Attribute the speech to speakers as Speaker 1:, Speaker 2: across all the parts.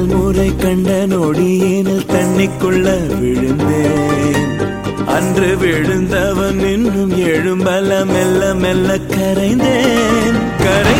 Speaker 1: முதல் முறை கண்ட நொடியேனில் தண்ணிக்குள்ள விழுந்தேன். அன்று விழுந்தவன் இன்னும் எழும்பல மெல்ல மெல்ல கரைந்தேன். கரை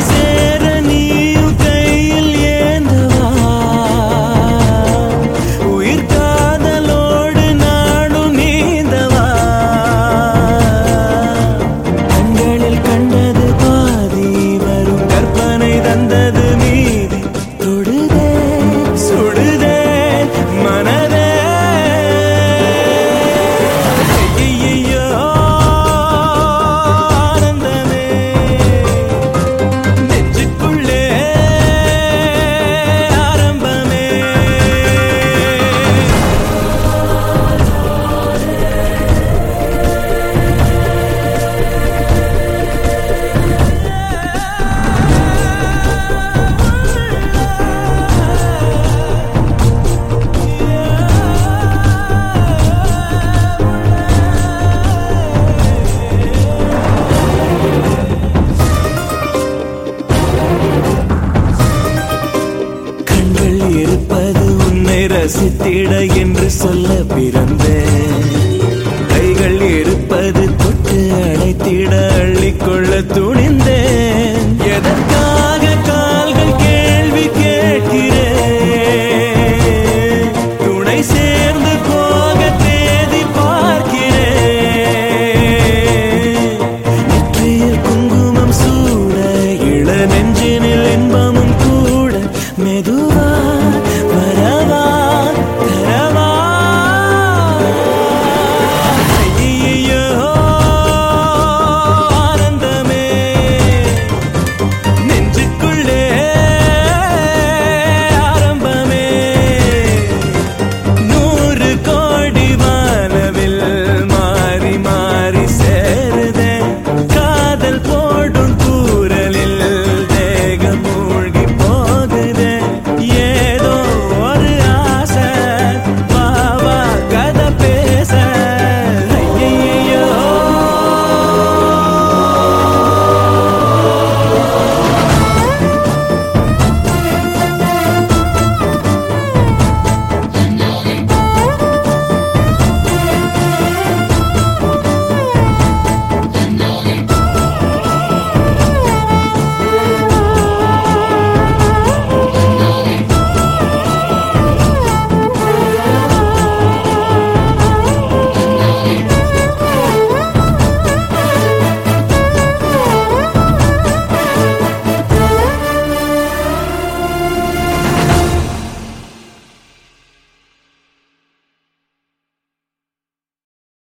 Speaker 1: ரசித்திட என்று சொல்ல பிறந்த கைகள் இருப்பது தொட்டு அழைத்திட அள்ளிக்கொள்ள துணிந்த